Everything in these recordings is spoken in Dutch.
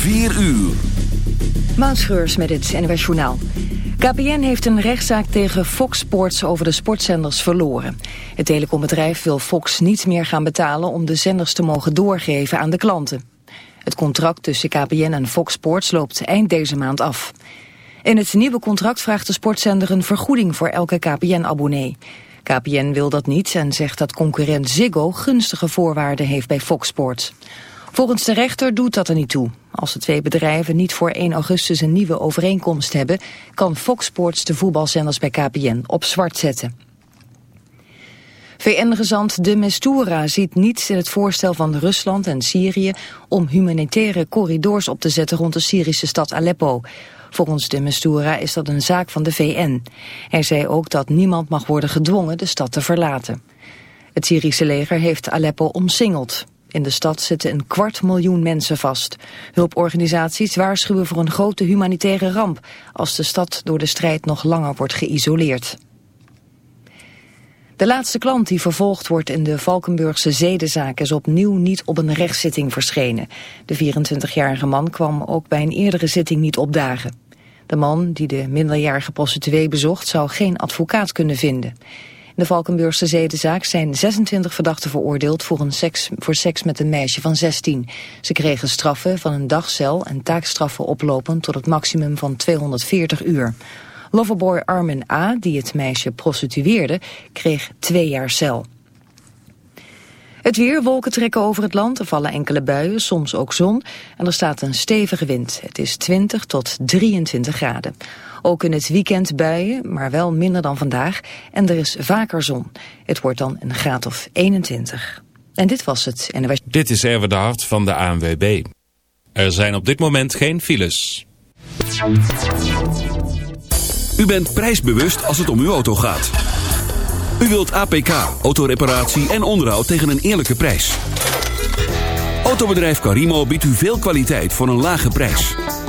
4 uur. Maanschreurs met het NWS Journaal. KPN heeft een rechtszaak tegen Fox Sports over de sportzenders verloren. Het telecombedrijf wil Fox niet meer gaan betalen om de zenders te mogen doorgeven aan de klanten. Het contract tussen KPN en Fox Sports loopt eind deze maand af. In het nieuwe contract vraagt de sportzender een vergoeding voor elke KPN-abonnee. KPN wil dat niet en zegt dat concurrent Ziggo gunstige voorwaarden heeft bij Fox Sports. Volgens de rechter doet dat er niet toe. Als de twee bedrijven niet voor 1 augustus een nieuwe overeenkomst hebben... kan Fox Sports de voetbalzenders bij KPN op zwart zetten. VN-gezant de Mestura ziet niets in het voorstel van Rusland en Syrië... om humanitaire corridors op te zetten rond de Syrische stad Aleppo. Volgens de Mestura is dat een zaak van de VN. Hij zei ook dat niemand mag worden gedwongen de stad te verlaten. Het Syrische leger heeft Aleppo omsingeld. In de stad zitten een kwart miljoen mensen vast. Hulporganisaties waarschuwen voor een grote humanitaire ramp... als de stad door de strijd nog langer wordt geïsoleerd. De laatste klant die vervolgd wordt in de Valkenburgse zedenzaak... is opnieuw niet op een rechtszitting verschenen. De 24-jarige man kwam ook bij een eerdere zitting niet opdagen. De man die de minderjarige prostituee bezocht... zou geen advocaat kunnen vinden de Valkenburgse zedenzaak zijn 26 verdachten veroordeeld voor, een seks, voor seks met een meisje van 16. Ze kregen straffen van een dagcel en taakstraffen oplopend tot het maximum van 240 uur. Loverboy Armin A., die het meisje prostitueerde, kreeg twee jaar cel. Het weer, wolken trekken over het land, er vallen enkele buien, soms ook zon en er staat een stevige wind. Het is 20 tot 23 graden. Ook in het weekend buien, maar wel minder dan vandaag. En er is vaker zon. Het wordt dan een graad of 21. En dit was het. En was... Dit is Erwin de Hart van de ANWB. Er zijn op dit moment geen files. U bent prijsbewust als het om uw auto gaat. U wilt APK, autoreparatie en onderhoud tegen een eerlijke prijs. Autobedrijf Carimo biedt u veel kwaliteit voor een lage prijs.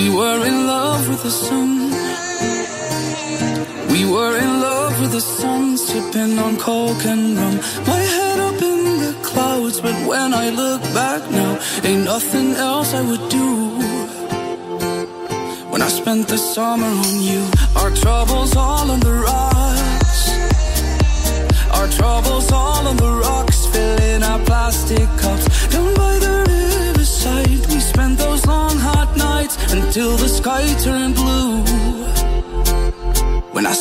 We were in love with the sun. We were in love with the sun, sipping on coke and rum. My head up in the clouds, but when I look back now, ain't nothing else I would do. When I spent the summer on you, our troubles all on the rocks. Our troubles all on the rocks,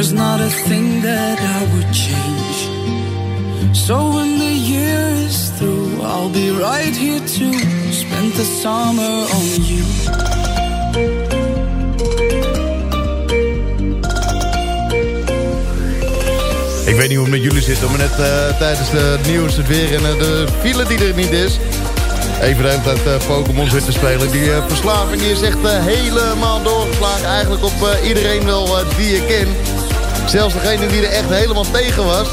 A thing that I would change. So when the year is through, I'll be right here to spend the summer on you. Ik weet niet hoe het met jullie zit, maar net eh, tijdens de nieuws, het weer en eh, de file die er niet is. Even hele tijd eh, Pokémon zit te spelen. Die eh, verslaving is echt helemaal doorgeslagen. Eigenlijk op iedereen wel die je kent. Zelfs degene die er echt helemaal tegen was.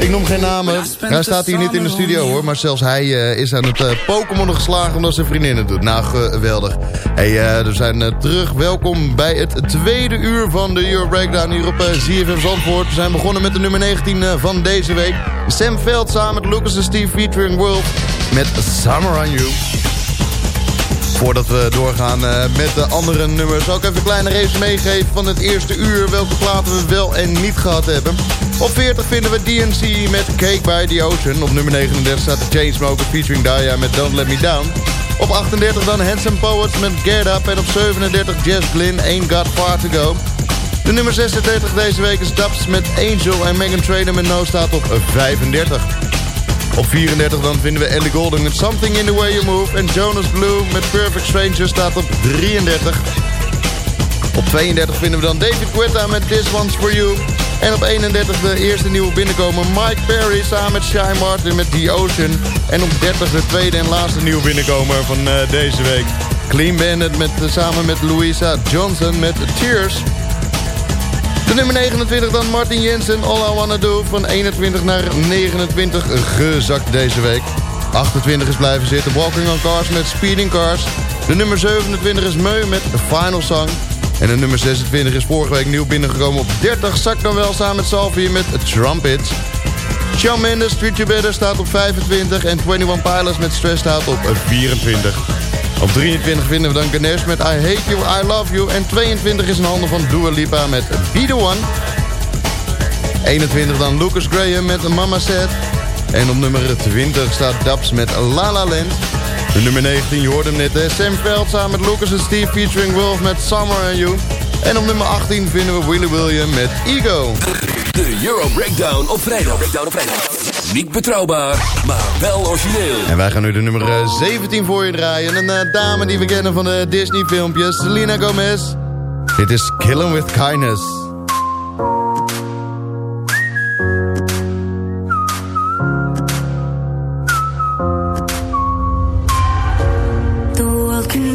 Ik noem geen namen. Hij staat hier niet in de studio hoor. Maar zelfs hij eh, is aan het eh, Pokémon geslagen omdat zijn vriendin het doet. Nou, geweldig. Hey, eh, we zijn terug. Welkom bij het tweede uur van de Euro Breakdown hier op ZFM Zandvoort. We zijn begonnen met de nummer 19 eh, van deze week. Sam Veld samen met Lucas en Steve featuring World met Summer on You. Voordat we doorgaan eh, met de andere nummers... ik even een kleine race meegeven van het eerste uur... welke platen we wel en niet gehad hebben. Op 40 vinden we DNC met Cake by the Ocean. Op nummer 39 staat de Chainsmoker featuring Daya met Don't Let Me Down. Op 38 dan Handsome Poets met Get Up. En op 37 Jess Glynn, Ain't Got Far To Go. De nummer 36 deze week is Dubs met Angel. En Megan Trainor met No staat op 35. Op 34 dan vinden we Ellie Goulding met Something in the Way You Move. En Jonas Blue met Perfect Stranger staat op 33. Op 32 vinden we dan David Guetta met This One's For You. En op 31 de eerste nieuwe binnenkomer Mike Perry samen met Shy Martin met The Ocean. En op 30 de tweede en laatste nieuwe binnenkomer van eh, deze week. Clean Bandit met, eh, samen met Louisa Johnson met Tears. De nummer 29 dan Martin Jensen, All I Wanna Do. Van 21 naar 29 gezakt deze week. 28 is blijven zitten. Walking on Cars met Speeding Cars. De nummer 27 is Meu met Final Song. En de nummer 26 is vorige week nieuw binnengekomen op 30. Zakt dan wel samen met Salvi met Trumpets. Shawn Mendes, You Better staat op 25. En 21 Pilots met Stress staat op 24. Op 23 vinden we dan Ganesh met I Hate You, I Love You. En 22 is een handen van Dua Lipa met Be The One. 21 dan Lucas Graham met Mama Said. En op nummer 20 staat Dubs met La La Land. De nummer 19, je hoort hem net, hè? Sam Veld samen met Lucas en Steve featuring Wolf met Summer and You. En op nummer 18 vinden we Willy William met Ego. De Euro Breakdown op vrijdag. Breakdown op vrijdag. Niet betrouwbaar, maar wel origineel. En wij gaan nu de nummer eh, 17 voor je draaien. Een eh, dame die we kennen van de Disney filmpjes, Selena Gomez. Dit is Killing With Kindness. The world can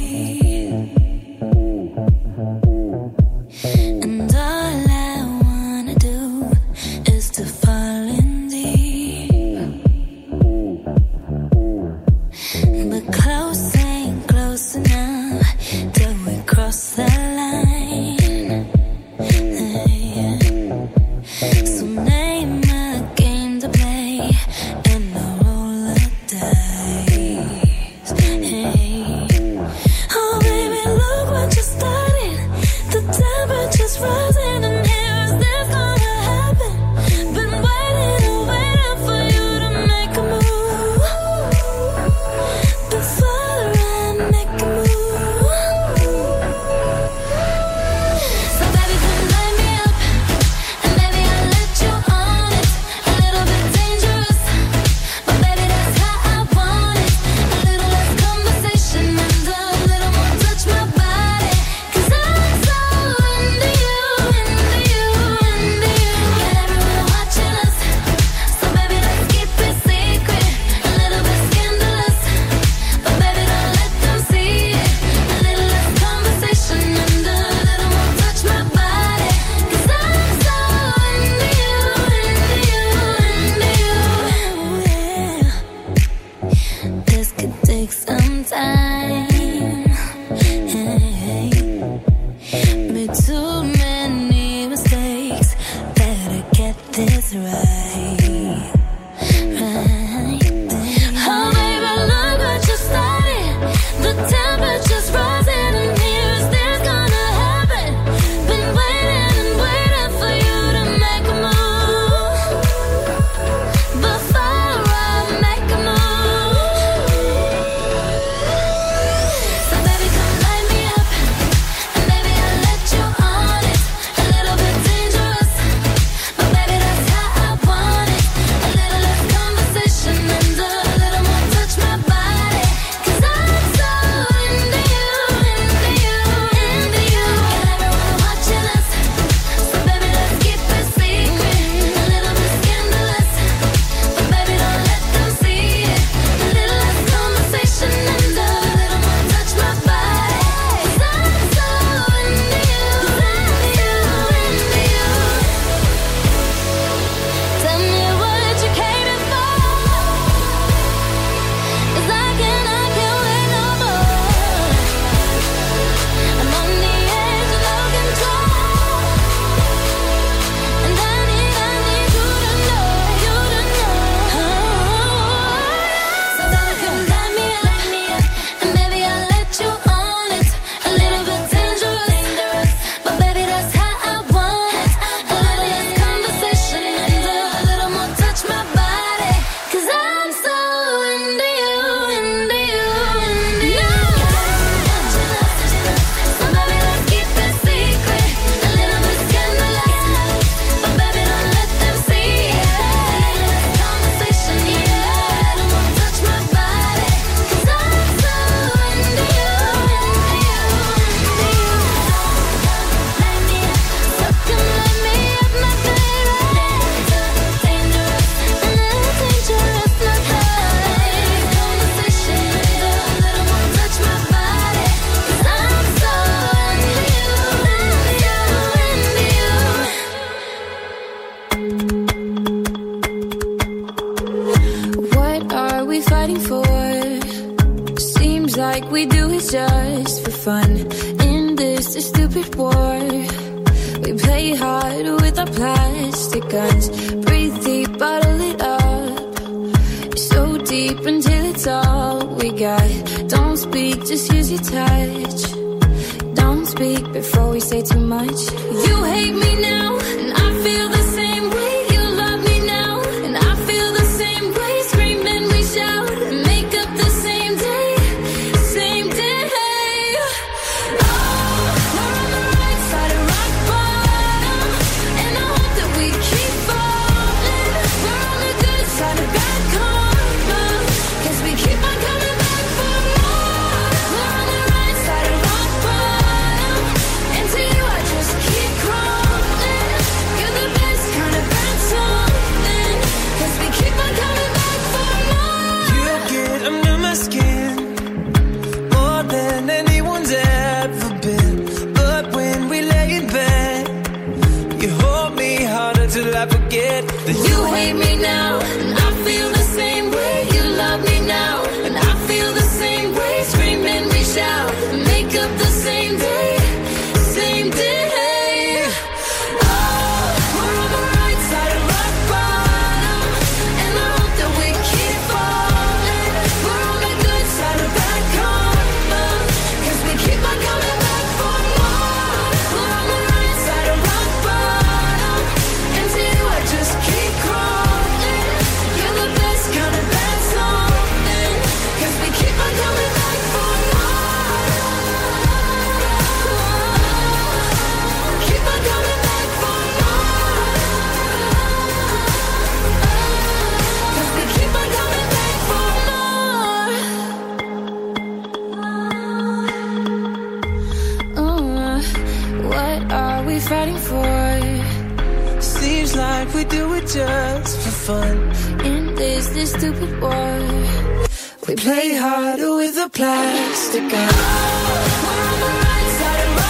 it's all we got. Don't speak, just use your touch. Don't speak before we say too much. You hate me now, and I feel the fighting for? seems like we do it just for fun. In this, this stupid war. We play harder with a plastic gun. We're on the right side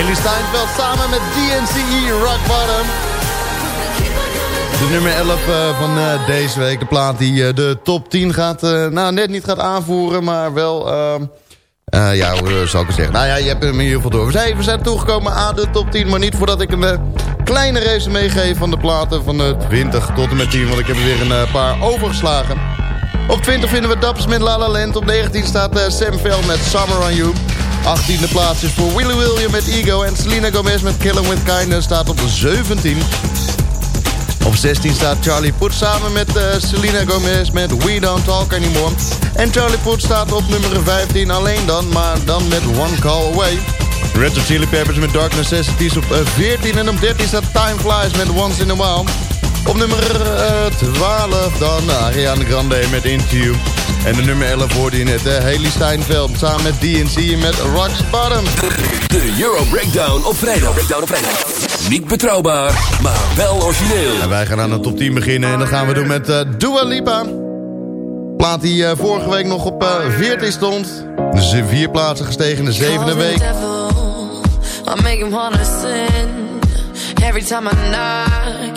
Haley Steinfeld samen met DNCE Rock Bottom. De nummer 11 eh, van eh, deze week. De plaat die eh, de top 10 gaat, nou net niet gaat aanvoeren, maar wel... ehm, eh, ja, hoe zou ik het zeggen? Nou ja, je hebt hem in ieder geval door. We zijn, we zijn toegekomen aan de top 10, maar niet voordat ik een kleine race meegeef van de platen van de 20 tot en met 10. Want ik heb er weer een paar overgeslagen. Op 20 vinden we Dappers met La La Land. Op 19 staat Sam Veld met Summer on You. 18e plaats is voor Willy William met Ego. En Selena Gomez met Kill 'Em With Kindness staat op 17. Op 16 staat Charlie Puth samen met eh, Selena Gomez met We Don't Talk Anymore. En Charlie Puth staat op nummer 15 alleen dan, maar dan met One Call Away. Red Hot Chili Peppers met Dark Necessities op eh, 14 en op 13 staat Time Flies met Once in a While. Op nummer eh, 12 dan Ariana Grande met You. En de nummer 11 hoorde je net, hè, Haley Steinfeld samen met DNC met Rocks Bottom. De Euro Breakdown op vrijdag. Breakdown op vrijdag. Niet betrouwbaar, maar wel origineel. En wij gaan aan de top 10 beginnen en dat gaan we doen met eh Dua Lipa. Plaat die eh, vorige week nog op eh 14 stond. Dus in vier plaatsen gestegen in de zevende week. I make him wanna sin. Every time I knock,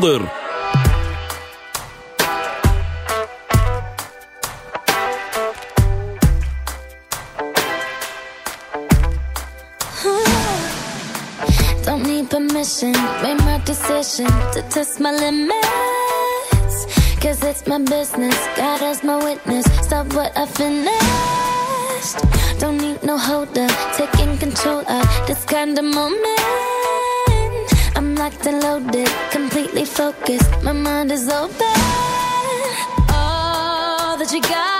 Don't need permission, made my decision to test my limits. Cause it's my business, God as my witness. Stop what I finished. Don't need no holder, taking control of this kind of moment. Locked and loaded, completely focused. My mind is open. All that you got,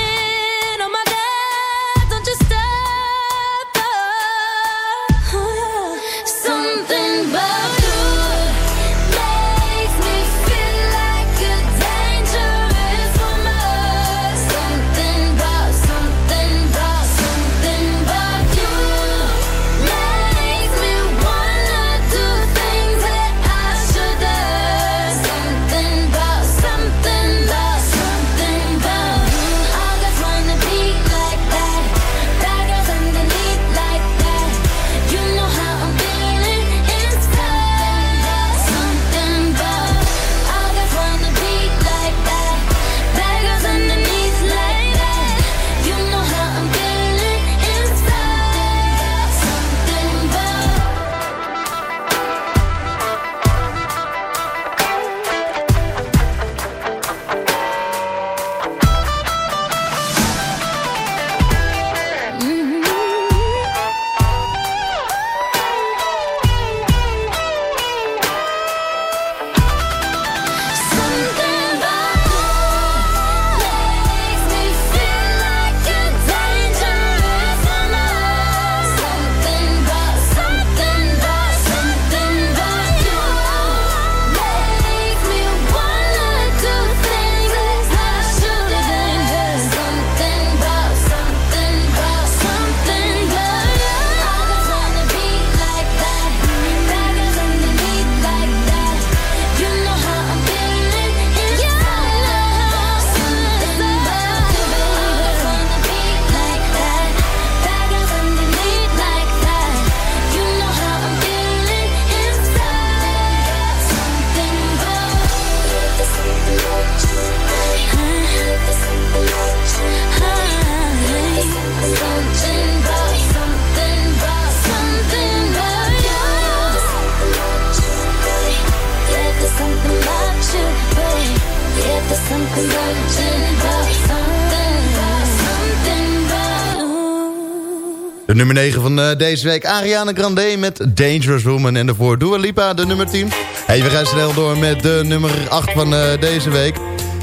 De nummer 9 van eh, deze week, Ariana Grande met Dangerous Woman. En daarvoor Dua Lipa, de nummer 10. Hey, we gaan snel door met de nummer 8 van eh, deze week.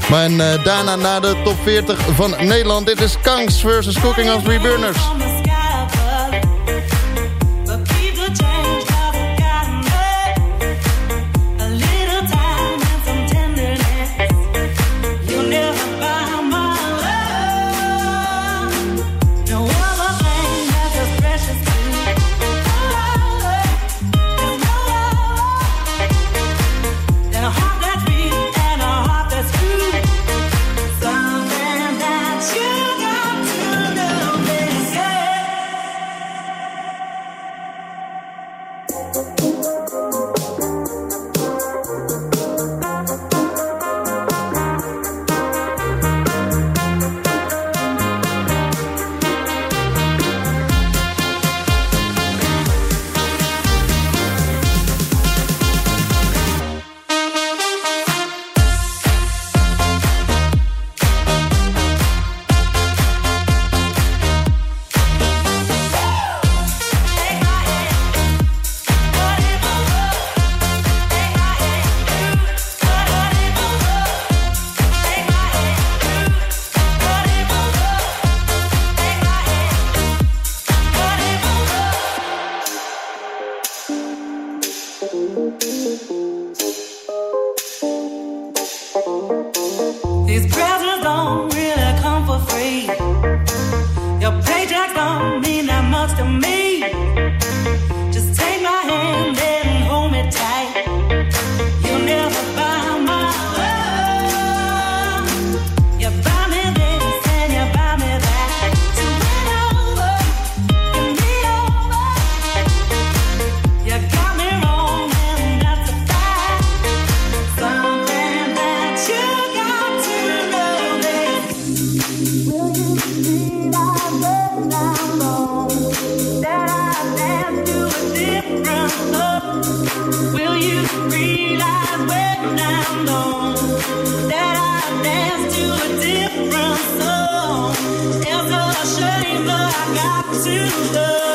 Maar en, eh, daarna naar de top 40 van Nederland. Dit is Kangs versus Cooking on Three Burners. Different song? It's a shame, but I got to know.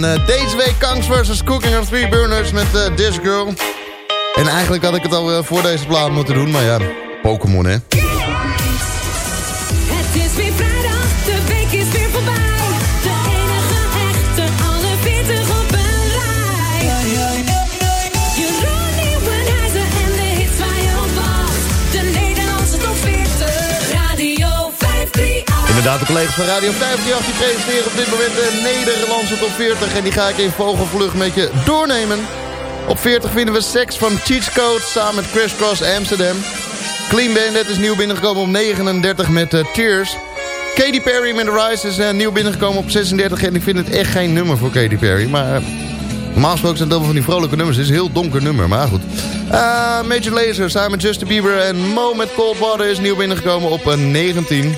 Van eh, deze week, Kangs vs. Cooking on Three Burners met This Girl. En eigenlijk had ik het al eh, voor deze plaat moeten doen, maar ja, Pokémon hè. Inderdaad, de collega's van Radio 538 die presenteren op dit moment de Nederlandse top 40. En die ga ik in vogelvlucht met je doornemen. Op 40 vinden we Sex van Cheats Code samen met Crash Cross Amsterdam. Clean Bandit is nieuw binnengekomen op 39 met eh, Tears. Katy Perry met Rise is eh, nieuw binnengekomen op 36. En ik vind het echt geen nummer voor Katy Perry. Maar uh, normaal gesproken zijn het wel van die vrolijke nummers. Het is een heel donker nummer, maar goed. Eh, Major Lazer samen met Justin Bieber en Mo met Cold Water is nieuw binnengekomen op eh, 19.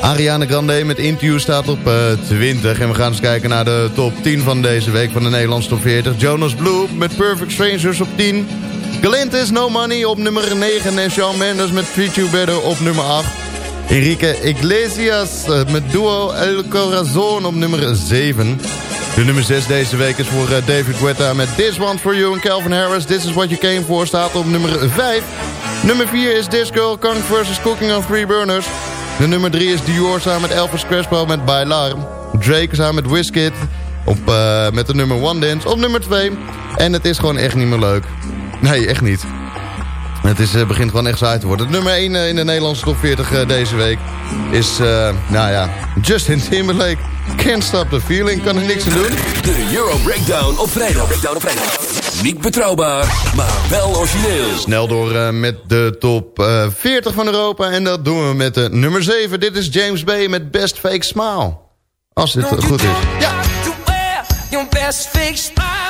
Ariana Grande met Into staat op eh, 20. En we gaan eens kijken naar de top 10 van deze week van de Nederlandse top 40. Jonas Blue met Perfect Strangers op 10. Galantis No Money op nummer 9. En Shawn Mendes met Treat You Better op nummer 8. Enrique Iglesias eh, met Duo El Corazon op nummer 7. De nummer 6 deze week is voor eh, David Guetta met This One For You. En Calvin Harris, This Is What You Came For, staat op nummer 5. Nummer 4 is This Girl, Kong vs. Cooking on Three Burners. De nummer 3 is Dior samen met Elvis Crespo met Bailar. Drake samen met Wizkid op, eh, met de nummer 1 Dance op nummer 2. En het is gewoon echt niet meer leuk. Nee, echt niet. Het is, eh, begint gewoon echt saai te worden. Nummer 1 in de Nederlandse top 40 eh, deze week is, eh, nou ja, Justin Timberlake. Can't stop the feeling, kan er niks aan doen. De Euro Breakdown op vrijdag. Breakdown op vrijdag. Niet betrouwbaar, maar wel origineel. Snel door eh, met de top eh, 40 van Europa. En dat doen we met de nummer 7. Dit is James Bay met Best Fake Smile. Als dit goed is. Ja. your best fake smile.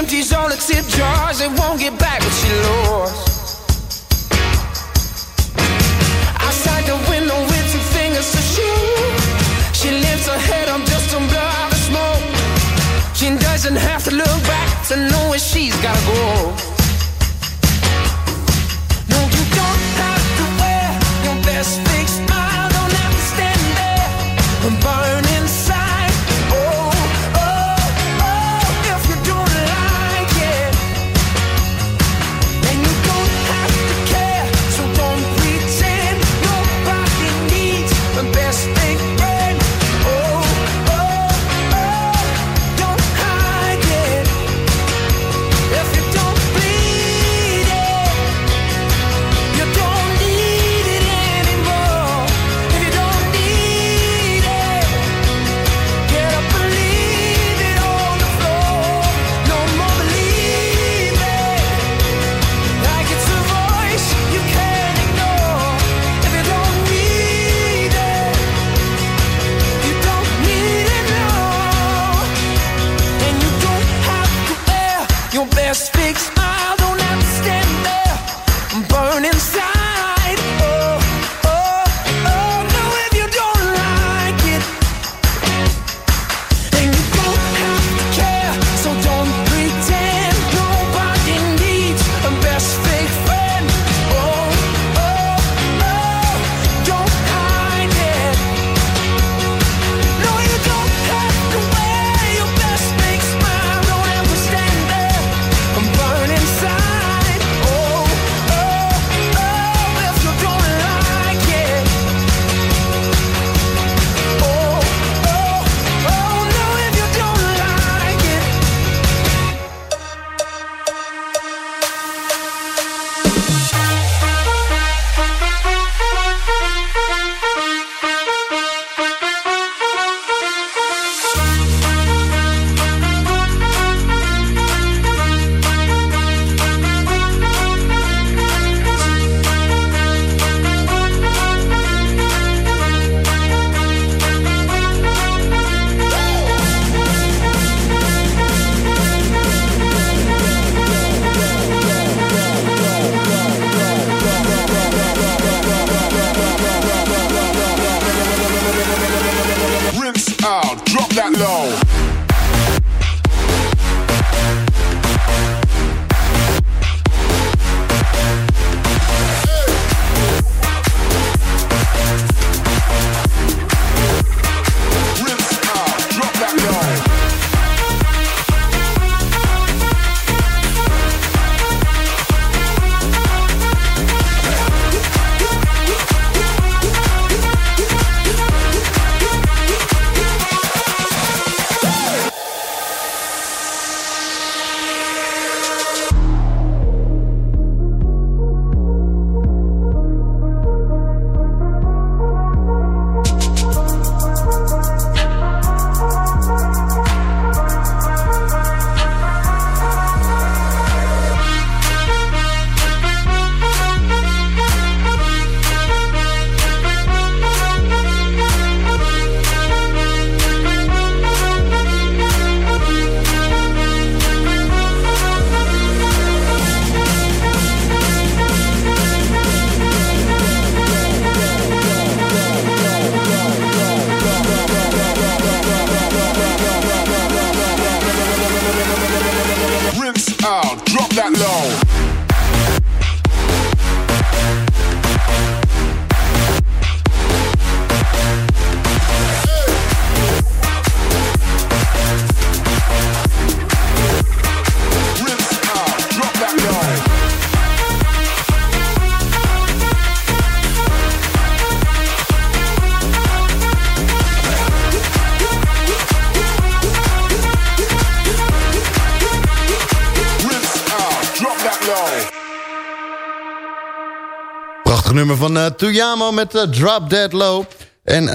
Empties all tip jars and won't get back what she lost. doesn't have to look back to know where she's gotta go. Tuyamo met eh, Drop Dead Low. En eh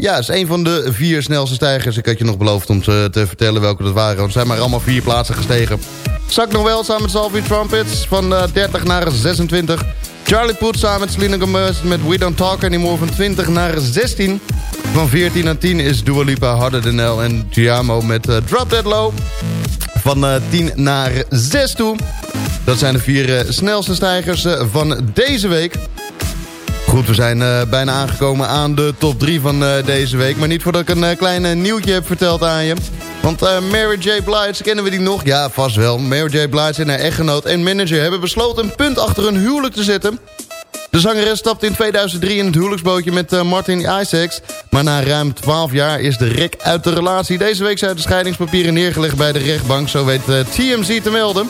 ja, is een van de vier snelste stijgers. Ik had je nog beloofd om te, te vertellen welke dat waren. Want zijn maar allemaal vier plaatsen gestegen. Zak nog wel samen met Salvi Trumpets van eh 30 naar 26. Charlie Puth samen met Selena Gomez met We Don't Talk Anymore van 20 naar 16. Van 14 naar 10 is Dua Lipa, Harder Than Hell en Tuyamo met eh, Drop Dead Low. Van eh 10 naar 6 toe. Dat zijn de vier eh, snelste stijgers eh, van deze week. Goed, we zijn eh, bijna aangekomen aan de top 3 van eh, deze week. Maar niet voordat ik een eh, klein eh, nieuwtje heb verteld aan je. Want eh, Mary J. Blige, kennen we die nog? Ja, vast wel. Mary J. Blige en haar echtgenoot en manager hebben besloten een punt achter hun huwelijk te zetten. De zangeres stapte in 2003 in het huwelijksbootje met eh, Martin Isaacs. Maar na ruim 12 jaar is de rek uit de relatie. Deze week zijn de scheidingspapieren neergelegd bij de rechtbank. Zo weet eh, TMZ te melden.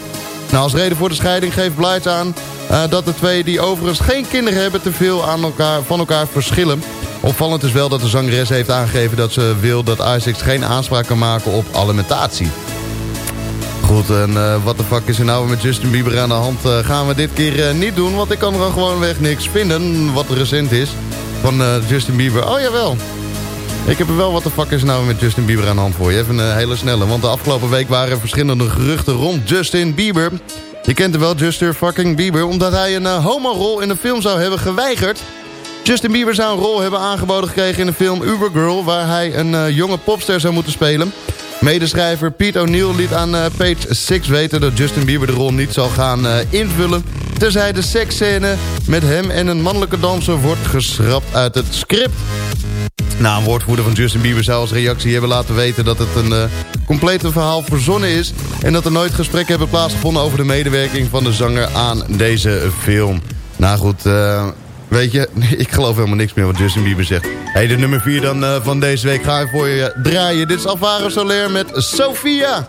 Nou, als reden voor de scheiding geeft Blige aan eh, dat de twee die overigens geen kinderen hebben... te veel aan elkaar, van elkaar verschillen. Opvallend is wel dat de zangeres heeft aangegeven dat ze wil dat Isaacs geen aanspraak kan maken op alimentatie. Goed, en eh, wat de fuck is er nou met Justin Bieber aan de hand? Eh, gaan we dit keer eh, niet doen, want ik kan er gewoon gewoonweg niks vinden wat recent is van Justin Bieber. Oh jawel, ik heb er wel wat de fuck is nou met Justin Bieber aan de hand voor je. Even een hele snelle, want de afgelopen week waren er verschillende geruchten rond Justin Bieber. Je kent hem wel, Justin fucking Bieber, omdat hij een homorol in een film zou hebben geweigerd. Justin Bieber zou een rol hebben aangeboden gekregen in de film Ubergirl... waar hij een jonge popster zou moeten spelen. Medeschrijver Pete O'Neill liet aan eh, Page 6 weten... dat Justin Bieber de rol niet zal gaan eh, invullen... terzij de seksscène met hem en een mannelijke danser wordt geschrapt uit het script. Nou, een woordvoerder van Justin Bieber zou als reactie hebben laten weten... dat het een uh, complete verhaal verzonnen is... en dat er nooit gesprekken hebben plaatsgevonden... over de medewerking van de zanger aan deze film. Nou goed, weet je, ik geloof helemaal niks meer wat Justin Bieber zegt. hey, de nummer 4 dan uh, van deze week ga ik voor je draaien. Dit is Alvaro Soler met Sofia.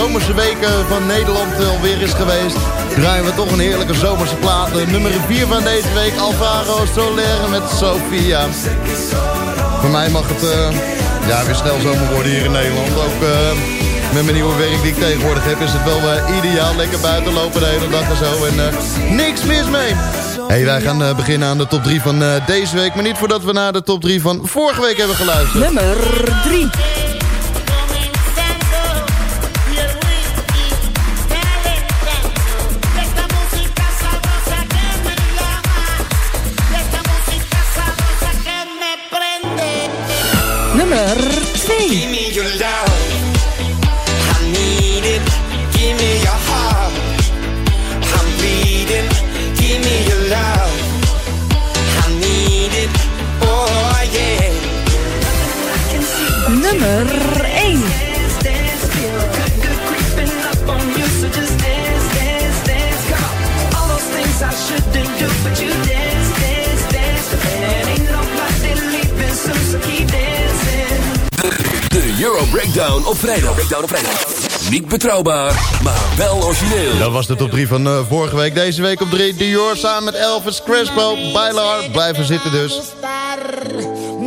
Zomerse weken van Nederland alweer is geweest... draaien we toch een heerlijke zomerse plaat. Nummer 4 van deze week, Alvaro Soler met Sofia. Voor mij mag het eh, ja, weer snel zomer worden hier in Nederland. Ook eh, met mijn nieuwe werk die ik tegenwoordig heb... is het wel eh, ideaal. Lekker buiten lopen de hele dag en zo. En niks mis mee. Hey, wij gaan beginnen aan de top 3 van deze week. Maar niet voordat we naar de top 3 van vorige week hebben geluisterd. Nummer 3. Euro Breakdown op vrijdag. Breakdown op vrijdag. Niet betrouwbaar, maar wel origineel. Dat was de top 3 van eh, vorige week. Deze week op 3 Dior samen met Elvis Crespo. Bijlar, blijven zitten dus.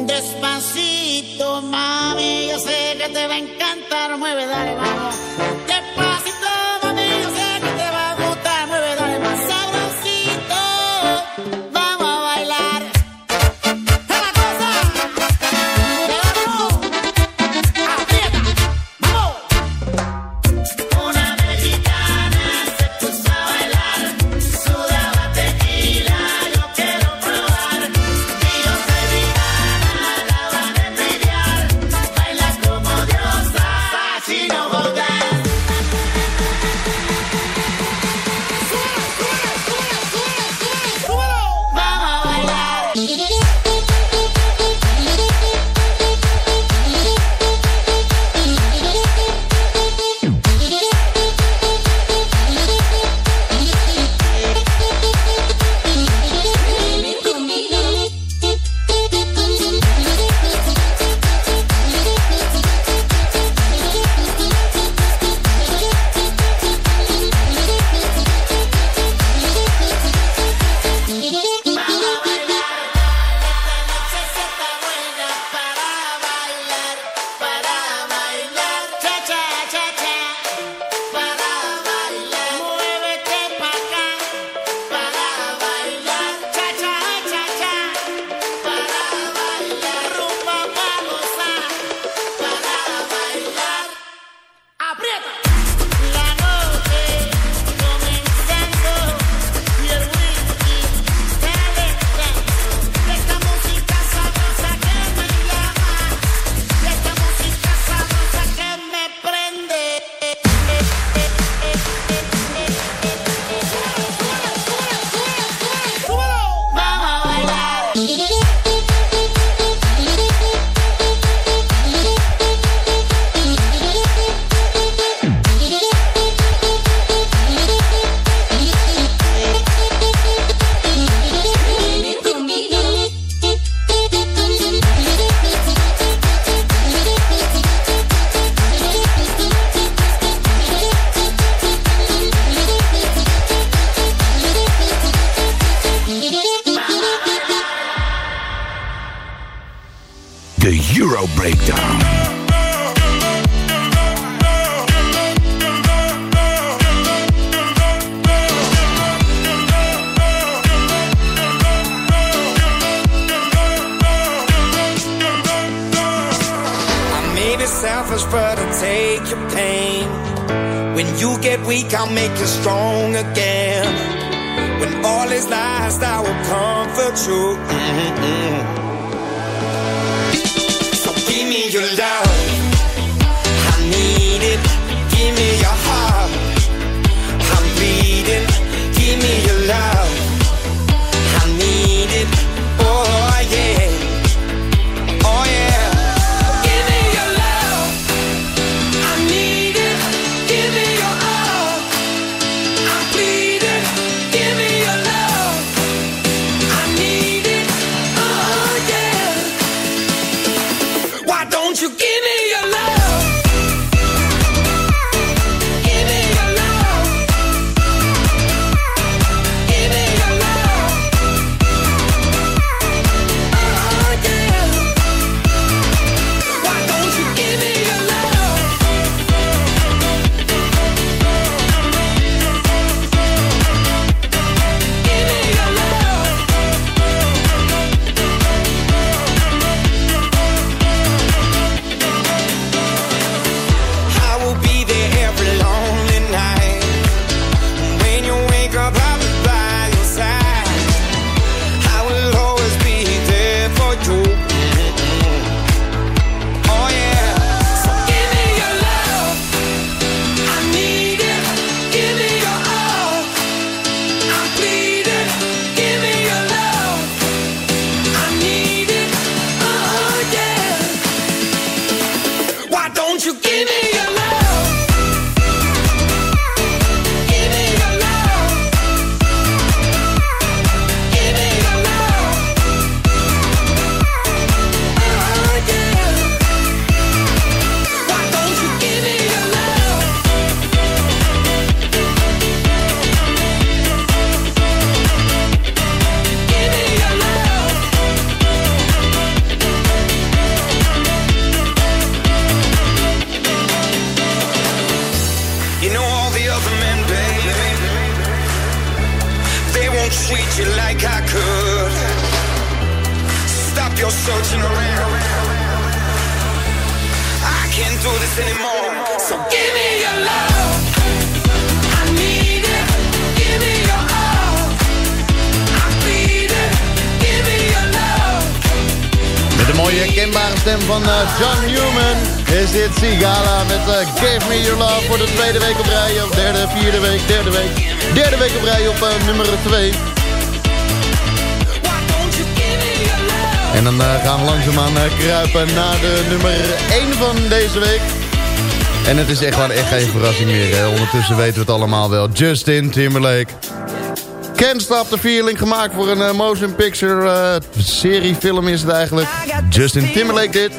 Despacito, mami, yo sé que te va encantar. Mueve, dale, vamos. Herkenbare stem van eh, John Newman is dit Sigala met eh, Give Me Your Love voor de tweede week op rij. Of derde, vierde week, derde week. Derde week op rij op eh, nummer 2. En dan gaan we langzaamaan kruipen naar de nummer 1 van deze week. En het is echt gewoon echt geen verrassing meer. Hè. Ondertussen weten we het allemaal wel. Justin Timberlake. Can't Stop the Feeling, gemaakt voor een eh, motion picture eh, seriefilm is het eigenlijk. Justin Timberlake dit.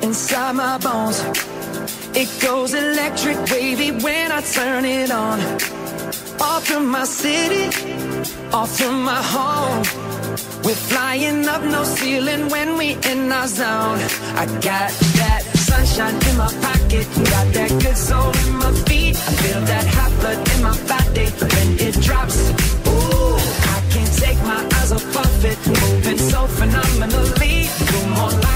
inside my bones. It goes electric wavy when I turn it on. Off from my city, off from my home. We're flying up no ceiling when we in our zone. I got that sunshine in my pocket, got that good soul in my feet. I feel that hot blood in my body when it drops. It, moving so phenomenally. You're more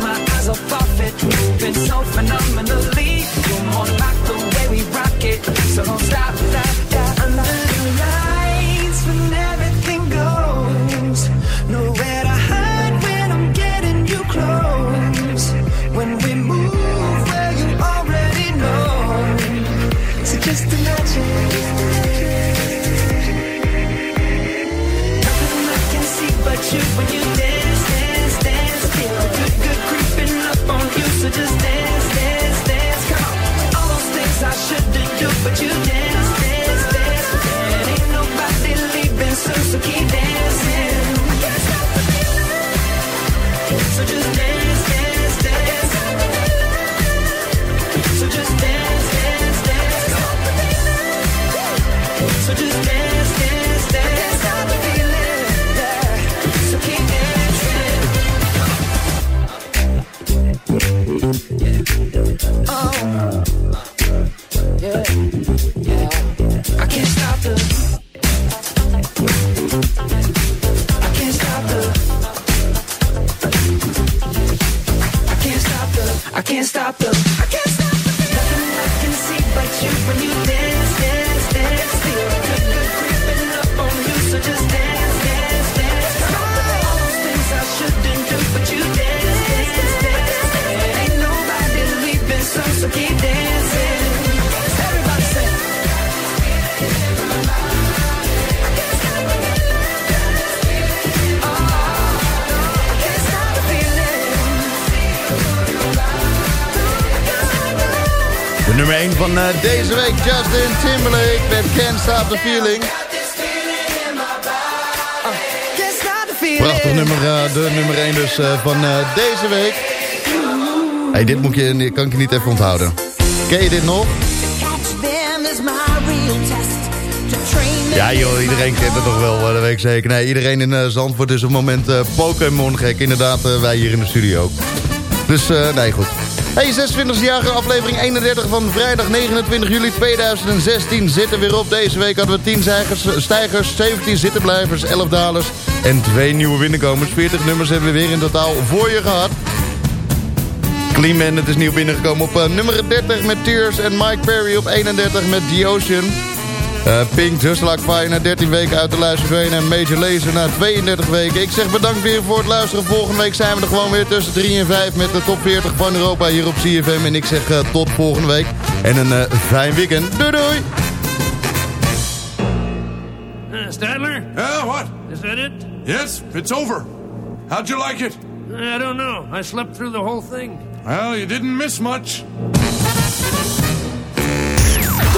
my eyes off of moving so phenomenally. You're more like the way we rock it, so don't stop, stop, but you dance, 1 van eh, deze week, Justin Timberlake met Can't Stop Feeling. Prachtig nummer, eh, de nummer 1 dus eh, van deze week. Hey, dit moet je, kan ik je niet even onthouden. Ken je dit nog? Ja joh, iedereen kent het toch wel, dat weet ik zeker. Nee, iedereen in Zandvoort is op het moment Pokémon gek. Inderdaad, wij hier in de studio. Dus, nee goed. Hey, 26e jaar aflevering 31 van vrijdag 29 juli 2016 zitten weer op. Deze week hadden we 10 stijgers, stijgers 17 zittenblijvers, 11 dalers en twee nieuwe binnenkomers. 40 nummers hebben we weer in totaal voor je gehad. Clean Bandit is nieuw binnengekomen op eh, nummer 30 met Tears en Mike Perry op 31 met The Ocean. Eh, Pink, Just Like Fire na 13 weken uit de verdwenen en Major Lazer na 32 weken. Ik zeg bedankt weer voor het luisteren. Volgende week zijn we er gewoon weer tussen 3 en 5 met de top 40 van Europa hier op CFM. En ik zeg eh, tot volgende week en een eh, fijn weekend. Doei doei! Uh, Stadler? Yeah, what? Is that it? Yes, it's over. How'd you like it? I don't know. I slept through the whole thing. Well, you didn't miss much.